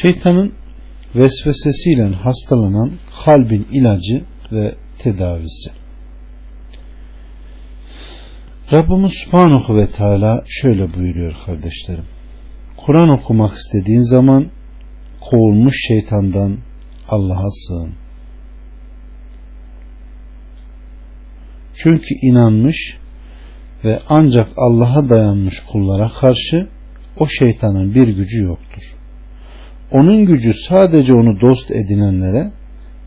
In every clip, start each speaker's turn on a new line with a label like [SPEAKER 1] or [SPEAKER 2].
[SPEAKER 1] Şeytanın vesvesesiyle hastalanan kalbin ilacı ve tedavisi. Rabbimiz Subhanahu ve Teala şöyle buyuruyor kardeşlerim. Kur'an okumak istediğin zaman kovulmuş şeytandan Allah'a sığın. Çünkü inanmış ve ancak Allah'a dayanmış kullara karşı o şeytanın bir gücü yoktur. Onun gücü sadece onu dost edinenlere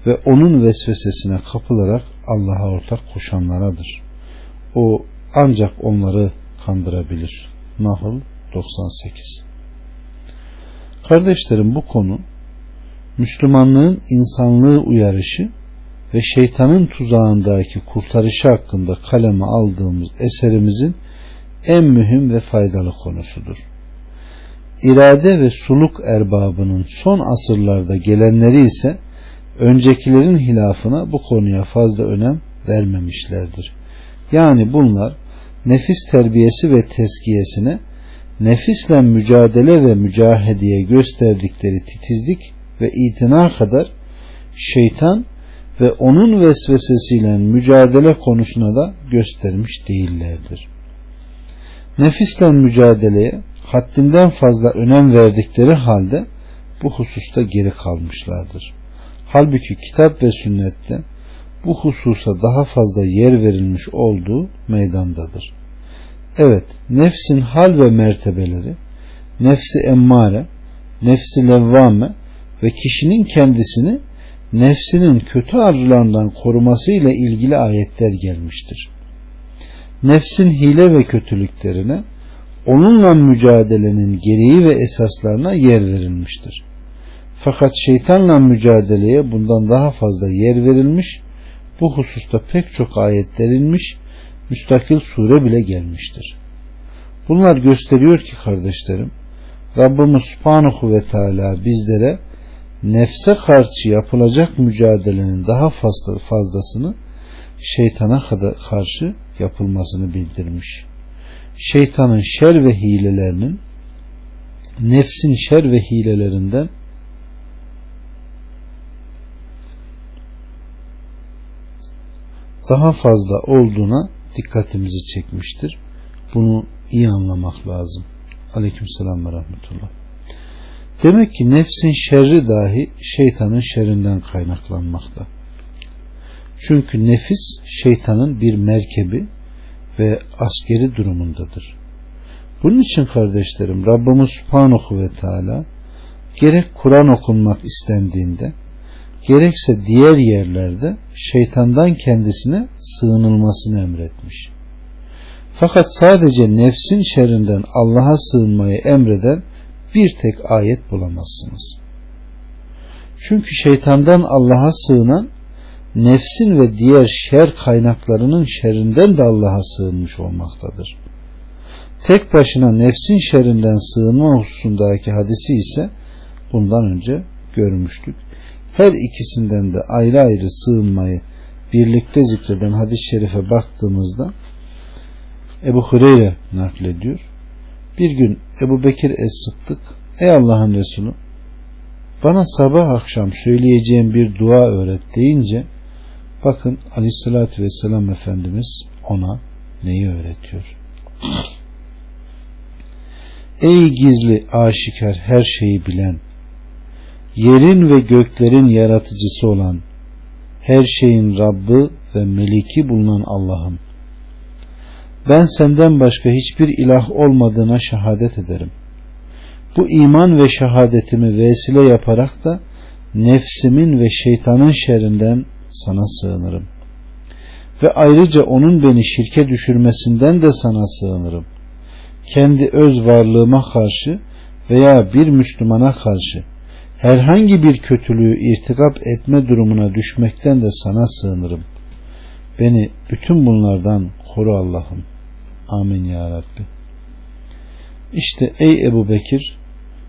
[SPEAKER 1] ve onun vesvesesine kapılarak Allah'a ortak koşanlaradır. O ancak onları kandırabilir. Nahl 98 Kardeşlerim bu konu Müslümanlığın insanlığı uyarışı ve şeytanın tuzağındaki kurtarışı hakkında kaleme aldığımız eserimizin en mühim ve faydalı konusudur. İrade ve suluk erbabının son asırlarda gelenleri ise öncekilerin hilafına bu konuya fazla önem vermemişlerdir. Yani bunlar nefis terbiyesi ve teskiyesine nefisle mücadele ve mücahedeye gösterdikleri titizlik ve itina kadar şeytan ve onun vesvesesiyle mücadele konusuna da göstermiş değillerdir. Nefisle mücadeleye haddinden fazla önem verdikleri halde bu hususta geri kalmışlardır. Halbuki kitap ve sünnette bu hususa daha fazla yer verilmiş olduğu meydandadır. Evet, nefsin hal ve mertebeleri, nefsi emmare, nefsi levvame ve kişinin kendisini nefsinin kötü arzularından koruması ile ilgili ayetler gelmiştir. Nefsin hile ve kötülüklerine, onunla mücadelenin gereği ve esaslarına yer verilmiştir. Fakat şeytanla mücadeleye bundan daha fazla yer verilmiş, bu hususta pek çok ayet verilmiş, müstakil sure bile gelmiştir. Bunlar gösteriyor ki kardeşlerim, Rabbimiz Subhanahu ve Teala bizlere nefse karşı yapılacak mücadelenin daha fazla fazlasını şeytana karşı yapılmasını bildirmiş. Şeytanın şer ve hilelerinin nefsin şer ve hilelerinden daha fazla olduğuna dikkatimizi çekmiştir. Bunu iyi anlamak lazım. Aleykümselam ve rahmetullah. Demek ki nefsin şerri dahi şeytanın şerrinden kaynaklanmakta. Çünkü nefis şeytanın bir merkebi ve askeri durumundadır. Bunun için kardeşlerim Rabbimiz Subhanahu ve Teala gerek Kur'an okunmak istendiğinde gerekse diğer yerlerde şeytandan kendisine sığınılmasını emretmiş. Fakat sadece nefsin şerrinden Allah'a sığınmayı emreden bir tek ayet bulamazsınız. Çünkü şeytandan Allah'a sığınan nefsin ve diğer şer kaynaklarının şerrinden de Allah'a sığınmış olmaktadır. Tek başına nefsin şerrinden sığınma hususundaki hadisi ise bundan önce görmüştük. Her ikisinden de ayrı ayrı sığınmayı birlikte zikreden hadis-i şerife baktığımızda Ebu Hureyre naklediyor. Bir gün Ebu Bekir Es-Sıddık Ey Allah'ın Resulü bana sabah akşam söyleyeceğim bir dua öğret deyince bakın aleyhissalatü vesselam Efendimiz ona neyi öğretiyor? Ey gizli aşikar her şeyi bilen yerin ve göklerin yaratıcısı olan her şeyin Rabbi ve Meliki bulunan Allah'ım ben senden başka hiçbir ilah olmadığına şehadet ederim. Bu iman ve şehadetimi vesile yaparak da nefsimin ve şeytanın şerrinden sana sığınırım. Ve ayrıca onun beni şirke düşürmesinden de sana sığınırım. Kendi öz varlığıma karşı veya bir Müslümana karşı herhangi bir kötülüğü irtikap etme durumuna düşmekten de sana sığınırım. Beni bütün bunlardan koru Allah'ım. Amin ya Rabbi. İşte ey Ebu Bekir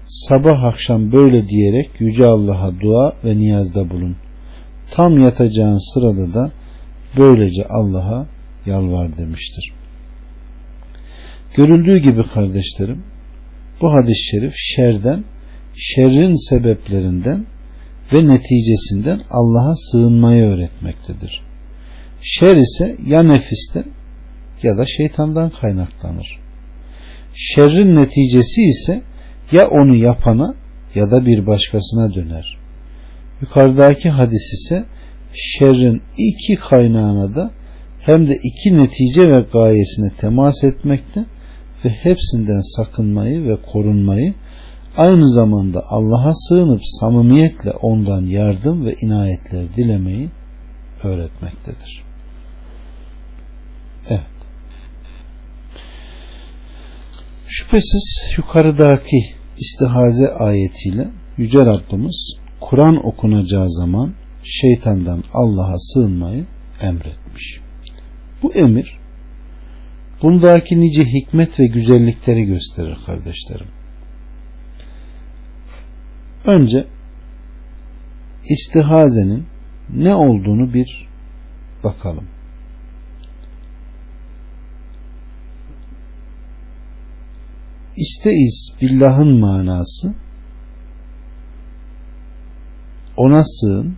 [SPEAKER 1] sabah akşam böyle diyerek Yüce Allah'a dua ve niyazda bulun. Tam yatacağın sırada da böylece Allah'a yalvar demiştir. Görüldüğü gibi kardeşlerim bu hadis-i şerif şerden şerrin sebeplerinden ve neticesinden Allah'a sığınmayı öğretmektedir. Şer ise ya nefisten ya da şeytandan kaynaklanır. Şerrin neticesi ise ya onu yapana ya da bir başkasına döner. Yukarıdaki hadis ise şerrin iki kaynağına da hem de iki netice ve gayesine temas etmekte ve hepsinden sakınmayı ve korunmayı aynı zamanda Allah'a sığınıp samimiyetle ondan yardım ve inayetler dilemeyi öğretmektedir. Evet. Şüphesiz yukarıdaki istihaze ayetiyle Yüce Rabbimiz Kur'an okunacağı zaman şeytandan Allah'a sığınmayı emretmiş. Bu emir bundaki nice hikmet ve güzellikleri gösterir kardeşlerim. Önce istihazenin ne olduğunu bir bakalım. İsteiz billahın manası ona sığın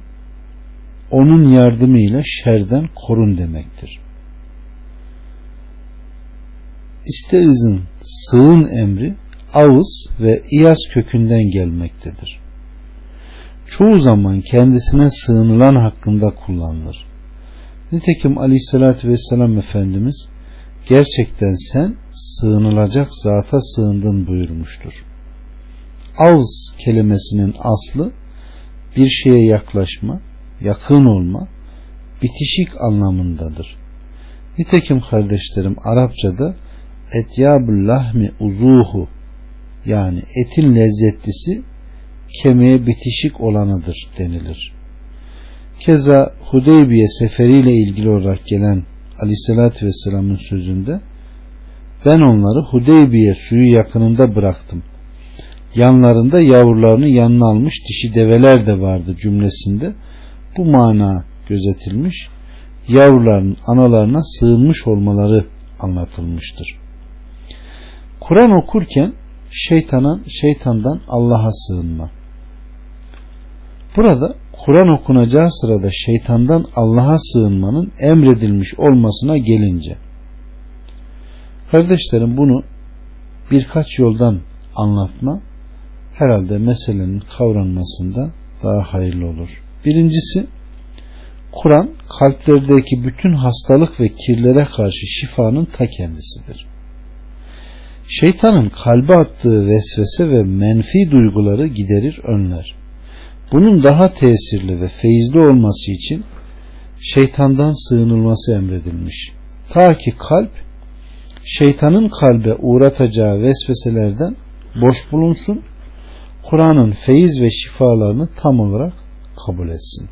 [SPEAKER 1] onun yardımıyla şerden korun demektir. İsteizin sığın emri avız ve iyas kökünden gelmektedir. Çoğu zaman kendisine sığınılan hakkında kullanılır. Nitekim aleyhissalatü vesselam Efendimiz gerçekten sen sığınılacak zata sığındın buyurmuştur. Avz kelimesinin aslı bir şeye yaklaşma, yakın olma, bitişik anlamındadır. Nitekim kardeşlerim Arapçada etyabul lahmi uzuhu yani etin lezzetlisi kemiğe bitişik olanıdır denilir. Keza Hudeybiye seferiyle ilgili olarak gelen Aleyhisselatü Vesselam'ın sözünde ben onları Hudeybiye suyu yakınında bıraktım. Yanlarında yavrularını yanına almış dişi develer de vardı cümlesinde. Bu mana gözetilmiş. Yavruların analarına sığınmış olmaları anlatılmıştır. Kur'an okurken şeytana, şeytandan Allah'a sığınma. Burada Kur'an okunacağı sırada şeytandan Allah'a sığınmanın emredilmiş olmasına gelince kardeşlerim bunu birkaç yoldan anlatma herhalde meselenin kavranmasında daha hayırlı olur. Birincisi Kur'an kalplerdeki bütün hastalık ve kirlere karşı şifanın ta kendisidir. Şeytanın kalbe attığı vesvese ve menfi duyguları giderir önler. Bunun daha tesirli ve feyizli olması için şeytandan sığınılması emredilmiş. Ta ki kalp şeytanın kalbe uğratacağı vesveselerden boş bulunsun, Kur'an'ın feyiz ve şifalarını tam olarak kabul etsin.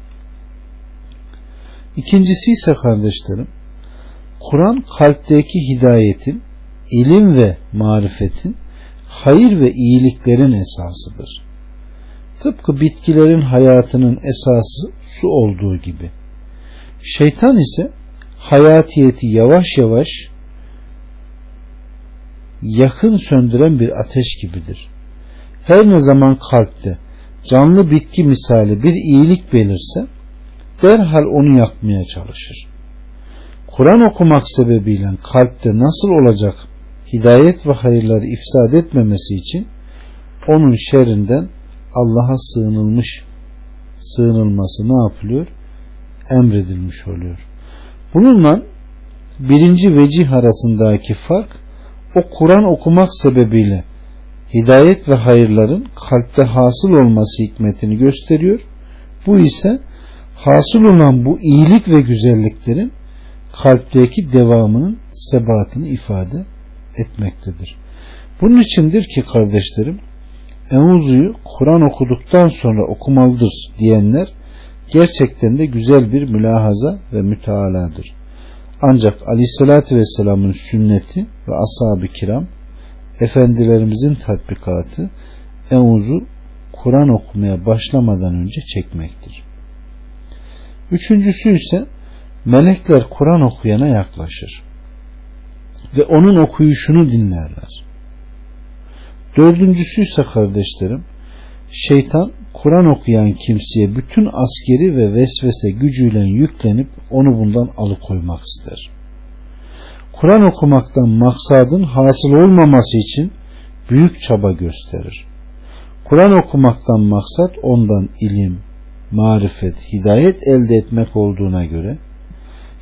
[SPEAKER 1] İkincisi ise kardeşlerim, Kur'an kalpteki hidayetin, ilim ve marifetin, hayır ve iyiliklerin esasıdır. Tıpkı bitkilerin hayatının esası su olduğu gibi. Şeytan ise hayatiyeti yavaş yavaş yakın söndüren bir ateş gibidir. Her ne zaman kalpte canlı bitki misali bir iyilik belirse derhal onu yakmaya çalışır. Kur'an okumak sebebiyle kalpte nasıl olacak hidayet ve hayırları ifsad etmemesi için onun şerrinden Allah'a sığınılmış sığınılması ne yapılıyor? Emredilmiş oluyor. Bununla birinci vecih arasındaki fark o Kur'an okumak sebebiyle hidayet ve hayırların kalpte hasıl olması hikmetini gösteriyor. Bu ise hasıl olan bu iyilik ve güzelliklerin kalpteki devamının sebatını ifade etmektedir. Bunun içindir ki kardeşlerim Evuzu'yu Kur'an okuduktan sonra okumalıdır diyenler gerçekten de güzel bir mülahaza ve mütealadır. Ancak aleyhissalatü vesselamın sünneti ve ashab-ı kiram efendilerimizin tatbikatı Evuzu Kur'an okumaya başlamadan önce çekmektir. Üçüncüsü ise melekler Kur'an okuyana yaklaşır ve onun okuyuşunu dinlerler. Dördüncüsü ise kardeşlerim Şeytan Kur'an okuyan kimseye bütün askeri ve vesvese gücüyle yüklenip onu bundan alıkoymak ister. Kur'an okumaktan maksadın hasıl olmaması için büyük çaba gösterir. Kur'an okumaktan maksat ondan ilim, marifet, hidayet elde etmek olduğuna göre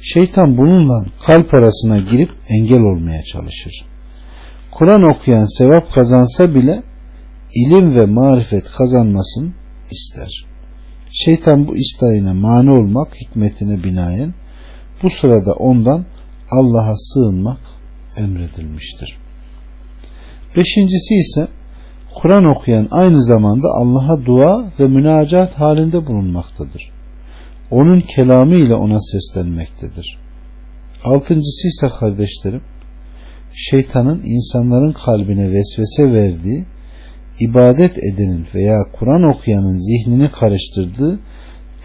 [SPEAKER 1] şeytan bununla kalp arasına girip engel olmaya çalışır. Kur'an okuyan sevap kazansa bile ilim ve marifet kazanmasını ister. Şeytan bu isteğine mani olmak hikmetine binaen bu sırada ondan Allah'a sığınmak emredilmiştir. Beşincisi ise Kur'an okuyan aynı zamanda Allah'a dua ve münacat halinde bulunmaktadır. Onun kelamı ile ona seslenmektedir. Altıncısı ise kardeşlerim, şeytanın insanların kalbine vesvese verdiği, ibadet edenin veya Kur'an okuyanın zihnini karıştırdığı,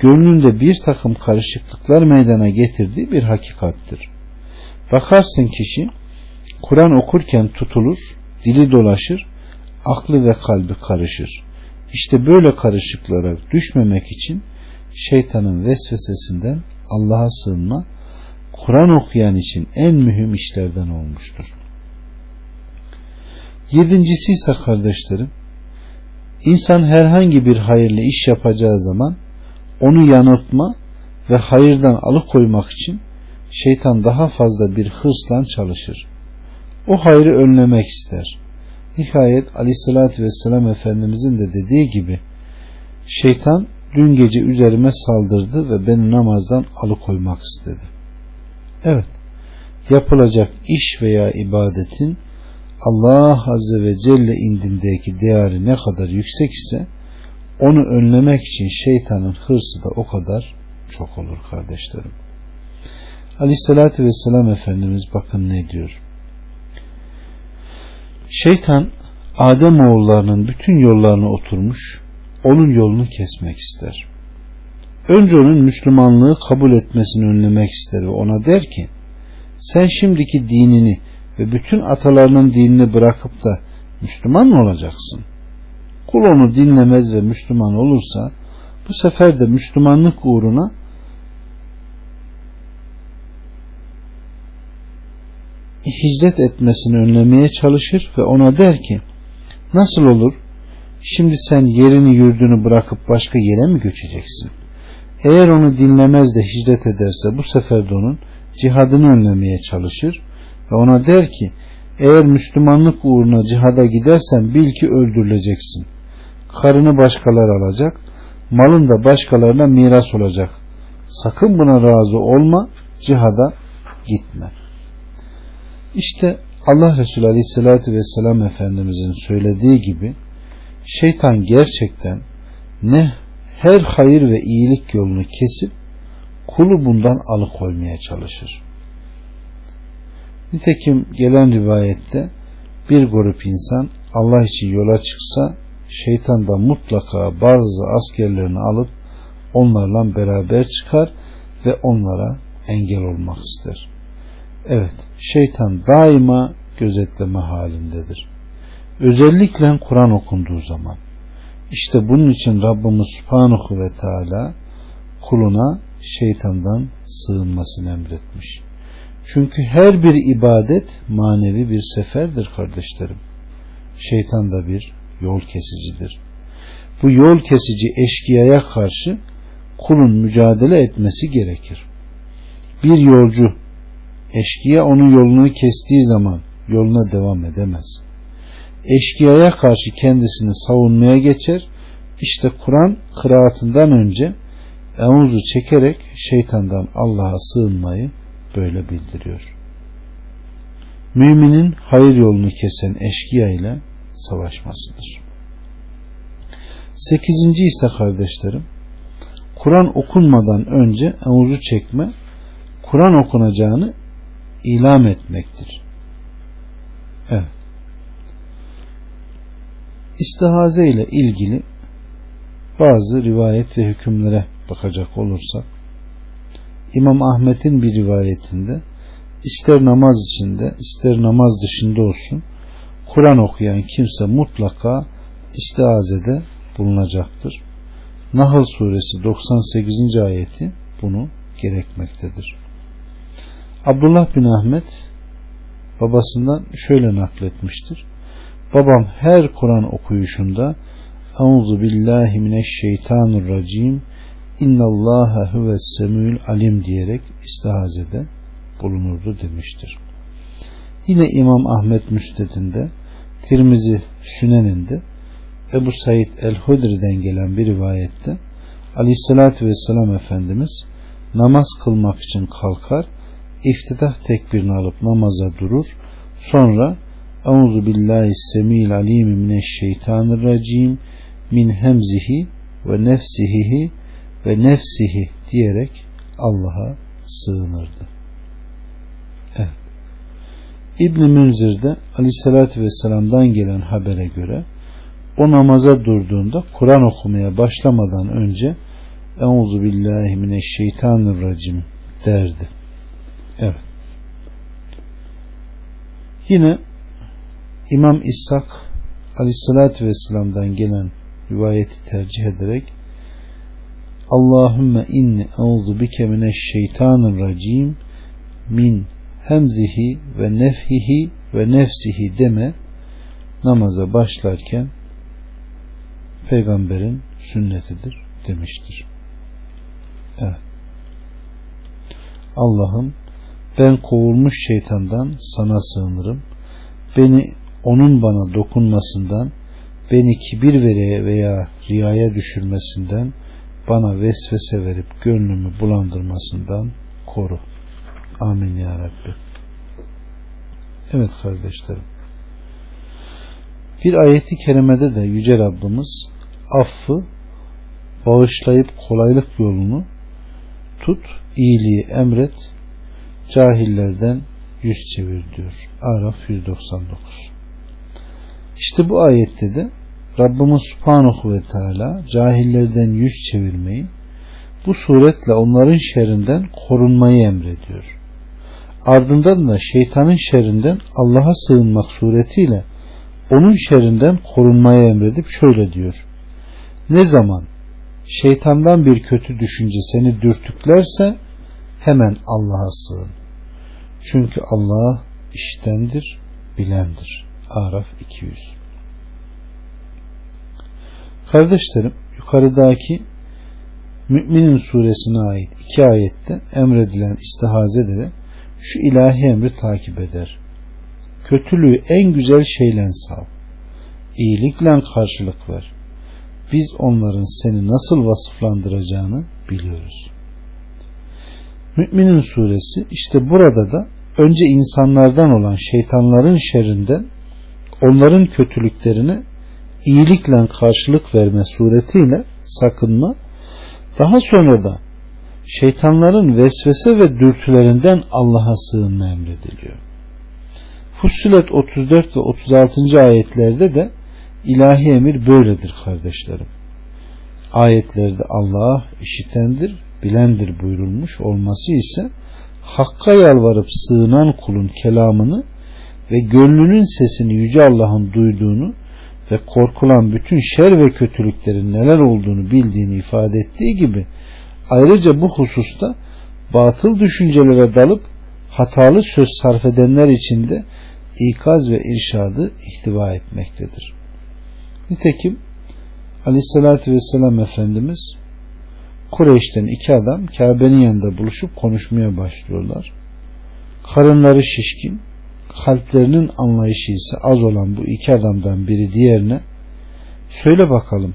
[SPEAKER 1] gönlünde bir takım karışıklıklar meydana getirdiği bir hakikattir. Bakarsın kişi Kur'an okurken tutulur, dili dolaşır, aklı ve kalbi karışır. İşte böyle karışıklara düşmemek için şeytanın vesvesesinden Allah'a sığınma Kur'an okuyan için en mühim işlerden olmuştur. Yedincisi ise kardeşlerim insan herhangi bir hayırlı iş yapacağı zaman onu yanıltma ve hayırdan alıkoymak için şeytan daha fazla bir hırsla çalışır. O hayrı önlemek ister. Nihayet aleyhissalatü vesselam Efendimizin de dediği gibi şeytan dün gece üzerime saldırdı ve beni namazdan alıkoymak istedi. Evet, yapılacak iş veya ibadetin Allah Azze ve Celle indindeki değeri ne kadar yüksek ise onu önlemek için şeytanın hırsı da o kadar çok olur kardeşlerim. Aleyhissalatü Vesselam Efendimiz bakın ne diyor. Şeytan Adem oğullarının bütün yollarına oturmuş onun yolunu kesmek ister. Önce onun Müslümanlığı kabul etmesini önlemek ister ve ona der ki sen şimdiki dinini ve bütün atalarının dinini bırakıp da Müslüman mı olacaksın? Kul onu dinlemez ve Müslüman olursa bu sefer de Müslümanlık uğruna hicret etmesini önlemeye çalışır ve ona der ki nasıl olur? Şimdi sen yerini yurdunu bırakıp başka yere mi göçeceksin? Eğer onu dinlemez de hicret ederse bu sefer de onun cihadını önlemeye çalışır ve ona der ki eğer Müslümanlık uğruna cihada gidersen bil ki öldürüleceksin. Karını başkaları alacak malın da başkalarına miras olacak. Sakın buna razı olma cihada gitme işte Allah Resulü Aleyhisselatü Vesselam Efendimizin söylediği gibi şeytan gerçekten ne her hayır ve iyilik yolunu kesip kulu bundan alıkoymaya çalışır. Nitekim gelen rivayette bir grup insan Allah için yola çıksa şeytan da mutlaka bazı askerlerini alıp onlarla beraber çıkar ve onlara engel olmak ister. Evet, şeytan daima gözetleme halindedir. Özellikle Kur'an okunduğu zaman. İşte bunun için Rabbimiz Subhanahu ve Teala kuluna şeytandan sığınmasını emretmiş. Çünkü her bir ibadet manevi bir seferdir kardeşlerim. Şeytan da bir yol kesicidir. Bu yol kesici eşkıyaya karşı kulun mücadele etmesi gerekir. Bir yolcu Eşkıya onun yolunu kestiği zaman yoluna devam edemez. Eşkıyaya karşı kendisini savunmaya geçer. İşte Kur'an kıraatından önce emuzu çekerek şeytandan Allah'a sığınmayı böyle bildiriyor. Müminin hayır yolunu kesen eşkıya ile savaşmasıdır. Sekizinci ise kardeşlerim, Kur'an okunmadan önce emuzu çekme, Kur'an okunacağını ilam etmektir. Evet. İstihaze ile ilgili bazı rivayet ve hükümlere bakacak olursak İmam Ahmet'in bir rivayetinde ister namaz içinde ister namaz dışında olsun Kur'an okuyan kimse mutlaka istihazede bulunacaktır. Nahl suresi 98. ayeti bunu gerekmektedir. Abdullah bin Ahmet babasından şöyle nakletmiştir. Babam her Kur'an okuyuşunda Euzu billahi mineşşeytanirracim İnnallaha huves semül alim diyerek istihazede bulunurdu demiştir. Yine İmam Ahmet Müsted'inde Tirmizi Sünen'inde Ebu Said el-Hudri'den gelen bir rivayette Aleyhisselatü Vesselam Efendimiz namaz kılmak için kalkar iftitah tekbirini alıp namaza durur sonra Euzu billahi semil alim mineşşeytanirracim min hemzihi ve nefsihi ve nefsihi diyerek Allah'a sığınırdı. Evet. İbn Münzir'de Aleyhisselatü Vesselam'dan gelen habere göre o namaza durduğunda Kur'an okumaya başlamadan önce Euzu billahi mineşşeytanirracim derdi. Evet. Yine İmam İshak Aleyhisselatü Vesselam'dan gelen rivayeti tercih ederek Allahümme inni euzu bike mineşşeytanirracim min hemzihi ve nefhihi ve nefsihi deme namaza başlarken peygamberin sünnetidir demiştir. Evet. Allah'ım ben kovulmuş şeytandan sana sığınırım. Beni onun bana dokunmasından, beni kibir vereye veya riyaya düşürmesinden, bana vesvese verip gönlümü bulandırmasından koru. Amin ya Rabbi. Evet kardeşlerim. Bir ayeti kerimede de Yüce Rabbimiz affı bağışlayıp kolaylık yolunu tut, iyiliği emret, cahillerden yüz çevir diyor. Araf 199. İşte bu ayette de Rabbimiz Subhanahu ve Teala cahillerden yüz çevirmeyi bu suretle onların şerrinden korunmayı emrediyor. Ardından da şeytanın şerrinden Allah'a sığınmak suretiyle onun şerrinden korunmayı emredip şöyle diyor. Ne zaman şeytandan bir kötü düşünce seni dürtüklerse hemen Allah'a sığın. Çünkü Allah iştendir, bilendir. Araf 200 Kardeşlerim yukarıdaki Müminin suresine ait iki ayette emredilen istihazede de şu ilahi emri takip eder. Kötülüğü en güzel şeyle sav. İyilikle karşılık ver. Biz onların seni nasıl vasıflandıracağını biliyoruz. Müminin suresi işte burada da önce insanlardan olan şeytanların şerrinden onların kötülüklerine iyilikle karşılık verme suretiyle sakınma daha sonra da şeytanların vesvese ve dürtülerinden Allah'a sığınma emrediliyor. Fussilet 34 ve 36. ayetlerde de ilahi emir böyledir kardeşlerim. Ayetlerde Allah işitendir, bilendir buyurulmuş olması ise Hakka yalvarıp sığınan kulun kelamını ve gönlünün sesini Yüce Allah'ın duyduğunu ve korkulan bütün şer ve kötülüklerin neler olduğunu bildiğini ifade ettiği gibi ayrıca bu hususta batıl düşüncelere dalıp hatalı söz sarf edenler için de ikaz ve irşadı ihtiva etmektedir. Nitekim Aleyhisselatü Vesselam Efendimiz Kureyş'ten iki adam Kabe'nin yanında buluşup konuşmaya başlıyorlar. Karınları şişkin, kalplerinin anlayışı ise az olan bu iki adamdan biri diğerine söyle bakalım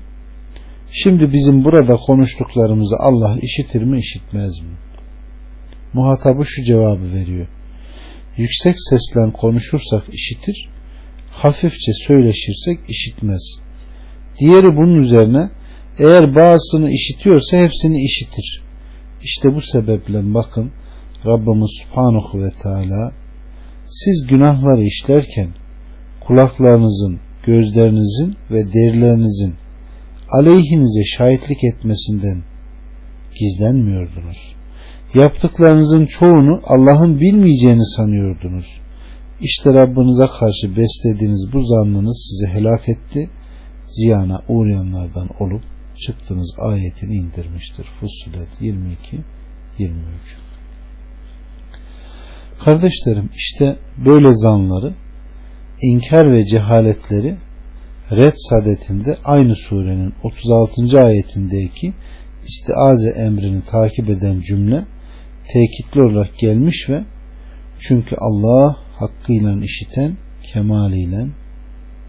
[SPEAKER 1] şimdi bizim burada konuştuklarımızı Allah işitir mi işitmez mi? Muhatabı şu cevabı veriyor. Yüksek sesle konuşursak işitir, hafifçe söyleşirsek işitmez. Diğeri bunun üzerine eğer bazısını işitiyorsa hepsini işitir. İşte bu sebeple bakın Rabbimiz Subhanahu ve Teala siz günahları işlerken kulaklarınızın, gözlerinizin ve derilerinizin aleyhinize şahitlik etmesinden gizlenmiyordunuz. Yaptıklarınızın çoğunu Allah'ın bilmeyeceğini sanıyordunuz. İşte Rabbinize karşı beslediğiniz bu zannınız sizi helak etti ziyana uğrayanlardan olup çıktınız ayetini indirmiştir. Fussilet 22 23 Kardeşlerim işte böyle zanları inkar ve cehaletleri Red sadetinde aynı surenin 36. ayetindeki istiaze emrini takip eden cümle tekitli olarak gelmiş ve çünkü Allah hakkıyla işiten kemaliyle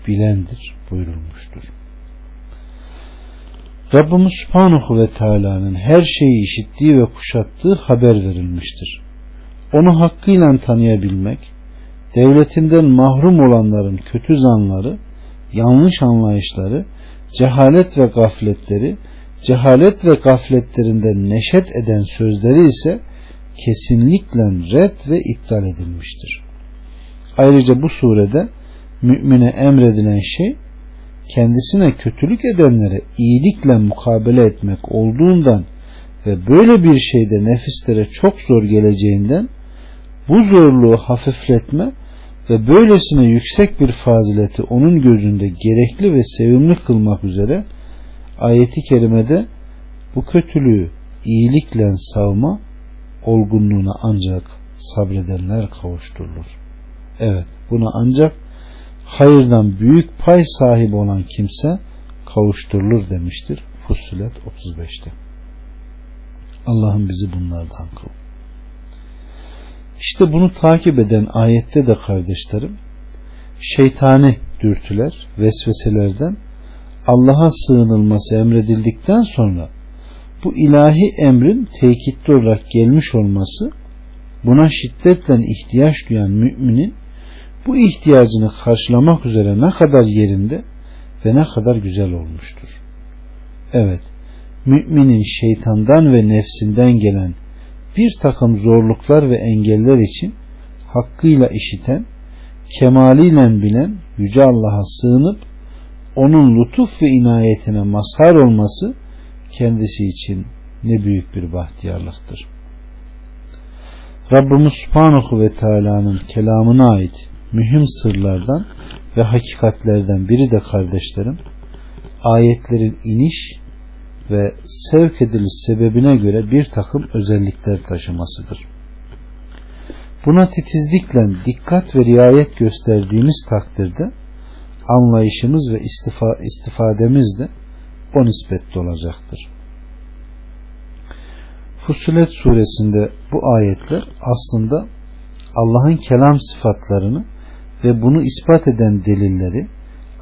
[SPEAKER 1] bilendir buyurulmuştur. Rabbimiz Subhanahu ve Teala'nın her şeyi işittiği ve kuşattığı haber verilmiştir. Onu hakkıyla tanıyabilmek, devletinden mahrum olanların kötü zanları, yanlış anlayışları, cehalet ve gafletleri, cehalet ve gafletlerinden neşet eden sözleri ise kesinlikle red ve iptal edilmiştir. Ayrıca bu surede mümine emredilen şey kendisine kötülük edenlere iyilikle mukabele etmek olduğundan ve böyle bir şeyde nefislere çok zor geleceğinden bu zorluğu hafifletme ve böylesine yüksek bir fazileti onun gözünde gerekli ve sevimli kılmak üzere ayeti kerimede bu kötülüğü iyilikle savma olgunluğuna ancak sabredenler kavuşturulur. Evet buna ancak hayırdan büyük pay sahibi olan kimse kavuşturulur demiştir Fussilet 35'te. Allah'ım bizi bunlardan kıl. İşte bunu takip eden ayette de kardeşlerim şeytani dürtüler, vesveselerden Allah'a sığınılması emredildikten sonra bu ilahi emrin tekitli olarak gelmiş olması buna şiddetle ihtiyaç duyan müminin bu ihtiyacını karşılamak üzere ne kadar yerinde ve ne kadar güzel olmuştur. Evet, müminin şeytandan ve nefsinden gelen bir takım zorluklar ve engeller için hakkıyla işiten, kemaliyle bilen Yüce Allah'a sığınıp onun lütuf ve inayetine mazhar olması kendisi için ne büyük bir bahtiyarlıktır. Rabbimiz Subhanahu ve Teala'nın kelamına ait mühim sırlardan ve hakikatlerden biri de kardeşlerim ayetlerin iniş ve sevk ediliş sebebine göre bir takım özellikler taşımasıdır. Buna titizlikle dikkat ve riayet gösterdiğimiz takdirde anlayışımız ve istifa, istifademiz de o nispette olacaktır. Fussilet suresinde bu ayetler aslında Allah'ın kelam sıfatlarını ve bunu ispat eden delilleri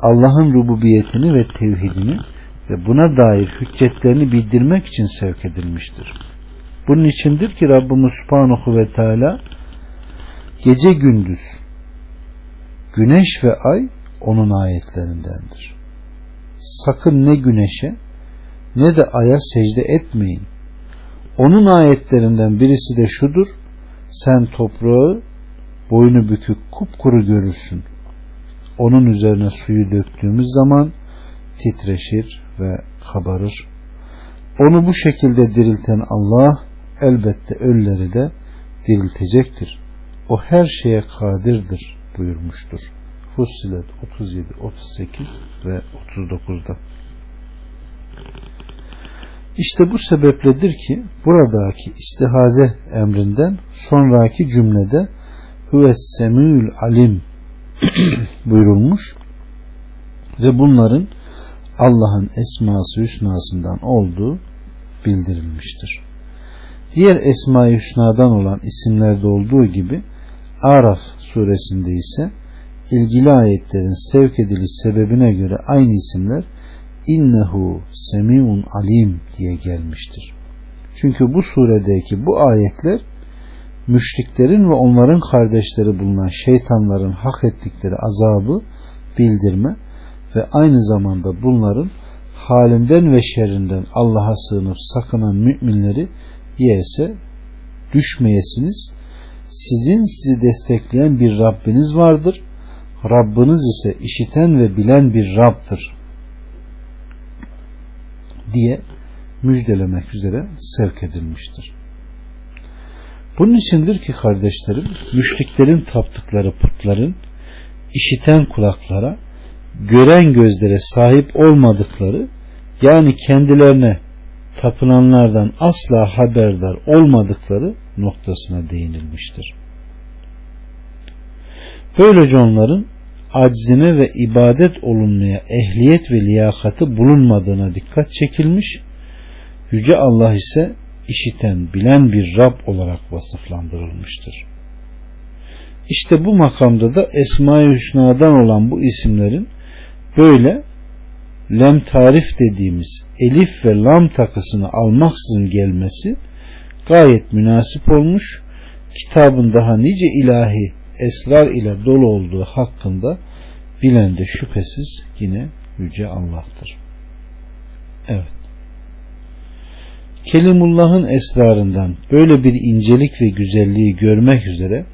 [SPEAKER 1] Allah'ın rububiyetini ve tevhidini ve buna dair hüccetlerini bildirmek için sevk edilmiştir. Bunun içindir ki Rabbimiz Subhanahu ve Teala gece gündüz güneş ve ay onun ayetlerindendir. Sakın ne güneşe ne de aya secde etmeyin. Onun ayetlerinden birisi de şudur. Sen toprağı boynu bükük kupkuru görürsün. Onun üzerine suyu döktüğümüz zaman titreşir ve kabarır. Onu bu şekilde dirilten Allah elbette ölüleri de diriltecektir. O her şeye kadirdir buyurmuştur. Fussilet 37, 38 ve 39'da. İşte bu sebepledir ki buradaki istihaze emrinden sonraki cümlede huves semül alim buyurulmuş ve bunların Allah'ın esması hüsnasından olduğu bildirilmiştir. Diğer esma-i hüsnadan olan isimlerde olduğu gibi Araf suresinde ise ilgili ayetlerin sevk ediliş sebebine göre aynı isimler innehu semiun alim diye gelmiştir. Çünkü bu suredeki bu ayetler müşriklerin ve onların kardeşleri bulunan şeytanların hak ettikleri azabı bildirme ve aynı zamanda bunların halinden ve şerrinden Allah'a sığınıp sakınan müminleri yese düşmeyesiniz. Sizin sizi destekleyen bir Rabbiniz vardır. Rabbiniz ise işiten ve bilen bir Rab'dır diye müjdelemek üzere sevk edilmiştir. Bunun içindir ki kardeşlerim müşriklerin taptıkları putların işiten kulaklara gören gözlere sahip olmadıkları yani kendilerine tapınanlardan asla haberdar olmadıkları noktasına değinilmiştir. Böylece onların aczine ve ibadet olunmaya ehliyet ve liyakati bulunmadığına dikkat çekilmiş. Yüce Allah ise işiten, bilen bir Rab olarak vasıflandırılmıştır. İşte bu makamda da Esma-i Hüsna'dan olan bu isimlerin böyle lem tarif dediğimiz elif ve lam takısını almaksızın gelmesi gayet münasip olmuş. Kitabın daha nice ilahi esrar ile dolu olduğu hakkında bilen de şüphesiz yine Yüce Allah'tır. Evet. Kelimullah'ın esrarından böyle bir incelik ve güzelliği görmek üzere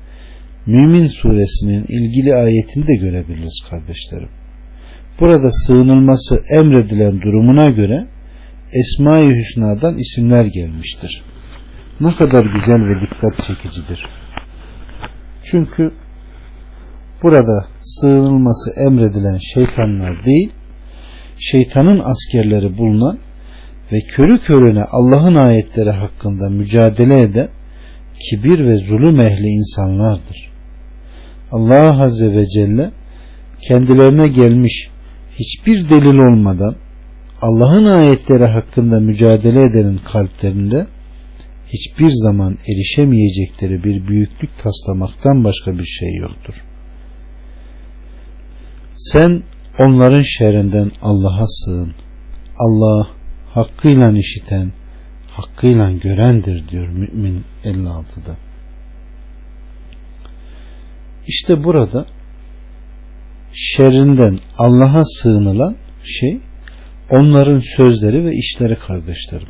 [SPEAKER 1] Mümin suresinin ilgili ayetini de görebiliriz kardeşlerim. Burada sığınılması emredilen durumuna göre Esma-i Hüsna'dan isimler gelmiştir. Ne kadar güzel ve dikkat çekicidir. Çünkü burada sığınılması emredilen şeytanlar değil, şeytanın askerleri bulunan ve körü körüne Allah'ın ayetleri hakkında mücadele eden kibir ve zulüm ehli insanlardır. Allah Azze ve Celle kendilerine gelmiş hiçbir delil olmadan Allah'ın ayetleri hakkında mücadele edenin kalplerinde hiçbir zaman erişemeyecekleri bir büyüklük taslamaktan başka bir şey yoktur. Sen onların şerrinden Allah'a sığın. Allah hakkıyla işiten, hakkıyla görendir diyor mümin 56'da. İşte burada şerrinden Allah'a sığınılan şey onların sözleri ve işleri kardeşlerim.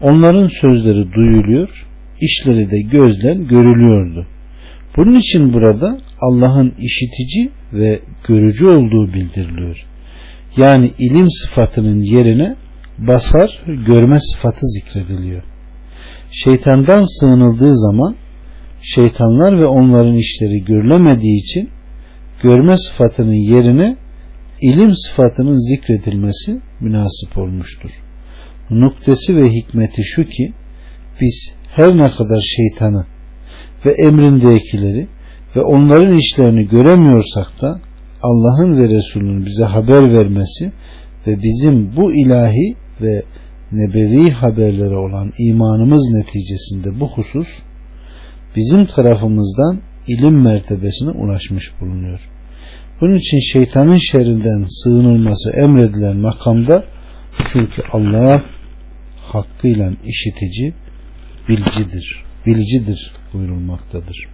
[SPEAKER 1] Onların sözleri duyuluyor, işleri de gözden görülüyordu. Bunun için burada Allah'ın işitici ve görücü olduğu bildiriliyor. Yani ilim sıfatının yerine basar, görme sıfatı zikrediliyor. Şeytandan sığınıldığı zaman şeytanlar ve onların işleri görülemediği için görme sıfatının yerine ilim sıfatının zikredilmesi münasip olmuştur. Nuktesi ve hikmeti şu ki biz her ne kadar şeytanı ve emrindekileri ve onların işlerini göremiyorsak da Allah'ın ve Resulünün bize haber vermesi ve bizim bu ilahi ve nebevi haberlere olan imanımız neticesinde bu husus bizim tarafımızdan ilim mertebesine ulaşmış bulunuyor. Bunun için şeytanın şerrinden sığınılması emredilen makamda çünkü Allah hakkıyla işitici, bilicidir, bilicidir buyurulmaktadır.